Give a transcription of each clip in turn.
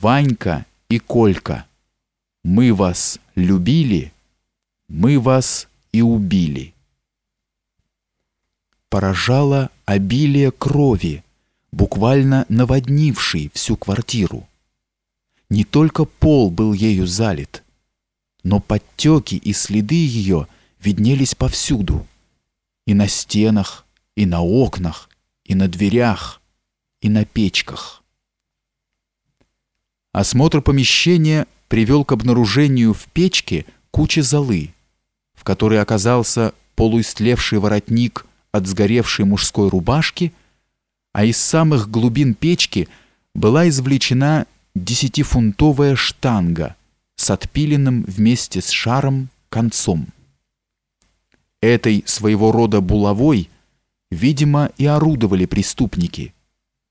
Ванька и Колька, мы вас любили, мы вас и убили. Поражало обилие крови, буквально наводнившей всю квартиру. Не только пол был ею залит, но подтеки и следы ее виднелись повсюду. И на стенах, и на окнах, и на дверях, и на печках. Осмотр помещения привел к обнаружению в печке кучи золы, в которой оказался полуистлевший воротник от сгоревшей мужской рубашки, а из самых глубин печки была извлечена десятифунтовая штанга с отпиленным вместе с шаром концом. Этой своего рода булавой, видимо, и орудовали преступники,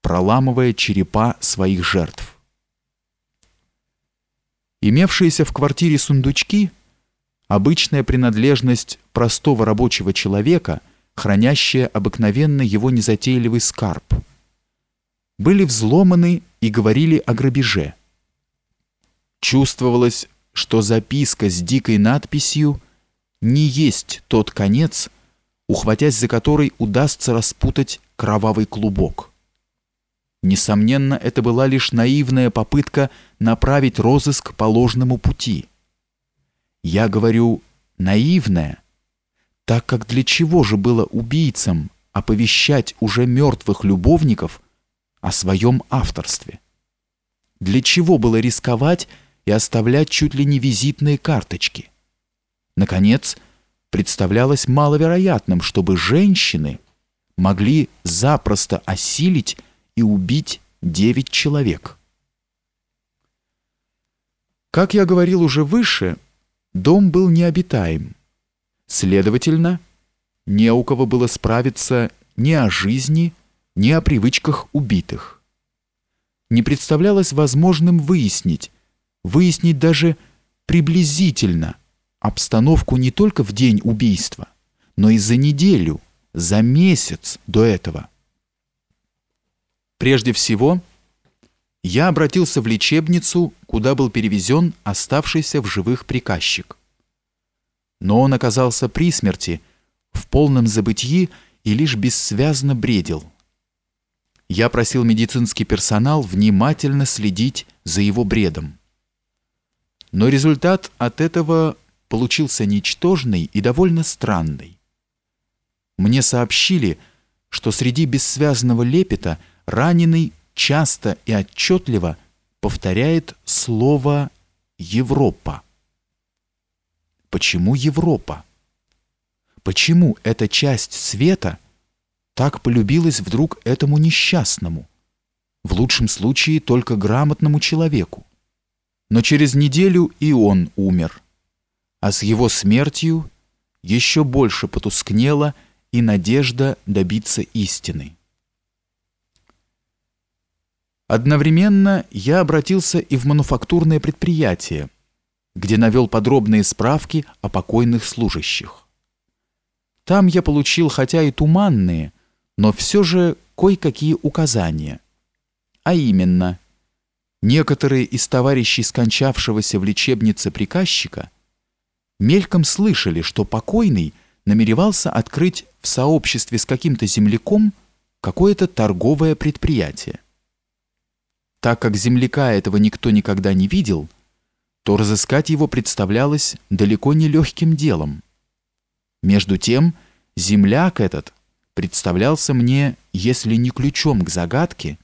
проламывая черепа своих жертв. Имевшиеся в квартире сундучки – обычная принадлежность простого рабочего человека, хранящая обыкновенно его незатейливый скарб. Были взломаны и говорили о грабеже. Чувствовалось, что записка с дикой надписью не есть тот конец, ухватясь за который удастся распутать кровавый клубок. Несомненно, это была лишь наивная попытка направить розыск по ложному пути. Я говорю «наивная», так как для чего же было убийцам оповещать уже мертвых любовников о своем авторстве? Для чего было рисковать и оставлять чуть ли не визитные карточки? Наконец, представлялось маловероятным, чтобы женщины могли запросто осилить и убить девять человек. Как я говорил уже выше, дом был необитаем. Следовательно, не у кого было справиться ни о жизни, ни о привычках убитых. Не представлялось возможным выяснить, выяснить даже приблизительно обстановку не только в день убийства, но и за неделю, за месяц до этого. Прежде всего, я обратился в лечебницу, куда был перевезен оставшийся в живых приказчик. Но он оказался при смерти, в полном забытии и лишь бессвязно бредил. Я просил медицинский персонал внимательно следить за его бредом. Но результат от этого получился ничтожный и довольно странный. Мне сообщили, что среди бессвязного лепета – раненый часто и отчетливо повторяет слово «Европа». Почему Европа? Почему эта часть света так полюбилась вдруг этому несчастному, в лучшем случае только грамотному человеку? Но через неделю и он умер, а с его смертью еще больше потускнела и надежда добиться истины. Одновременно я обратился и в мануфактурное предприятие, где навел подробные справки о покойных служащих. Там я получил хотя и туманные, но все же кое-какие указания. А именно, некоторые из товарищей скончавшегося в лечебнице приказчика мельком слышали, что покойный намеревался открыть в сообществе с каким-то земляком какое-то торговое предприятие. Так как земляка этого никто никогда не видел, то разыскать его представлялось далеко не легким делом. Между тем, земляк этот представлялся мне, если не ключом к загадке,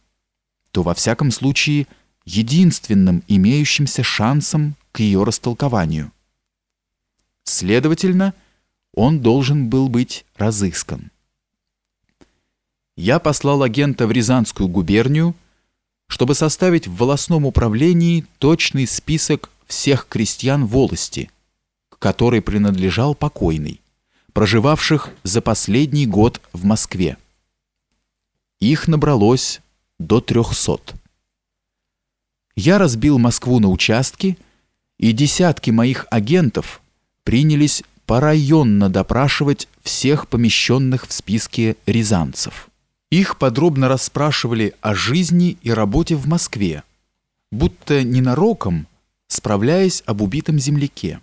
то во всяком случае единственным имеющимся шансом к ее растолкованию. Следовательно, он должен был быть разыскан. Я послал агента в Рязанскую губернию, чтобы составить в волосном управлении точный список всех крестьян волости, к которой принадлежал покойный, проживавших за последний год в Москве. Их набралось до трехсот. Я разбил Москву на участки, и десятки моих агентов принялись порайонно допрашивать всех помещенных в списке рязанцев. Их подробно расспрашивали о жизни и работе в Москве, будто ненароком, справляясь об убитом земляке.